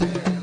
Yeah.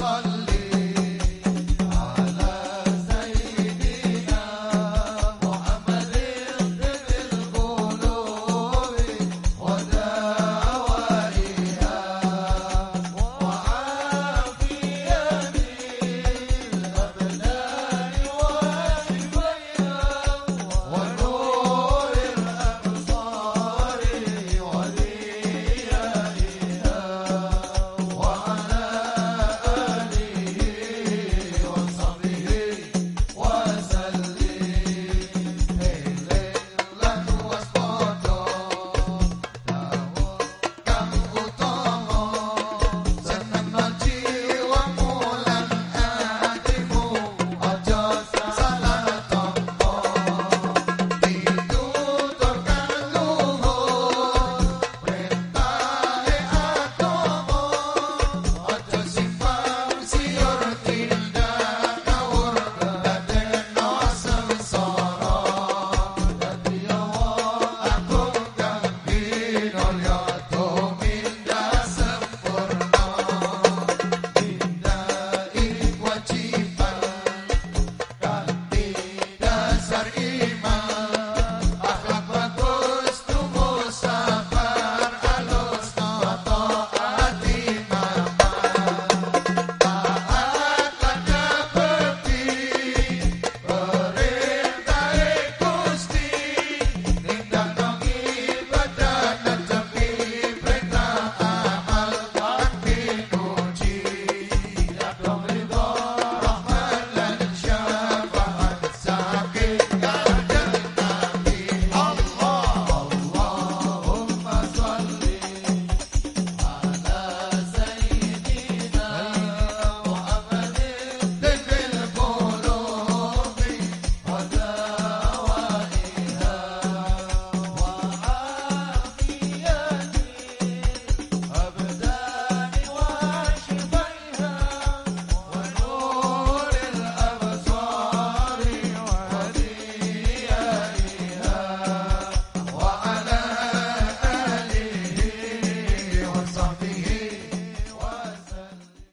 Salud.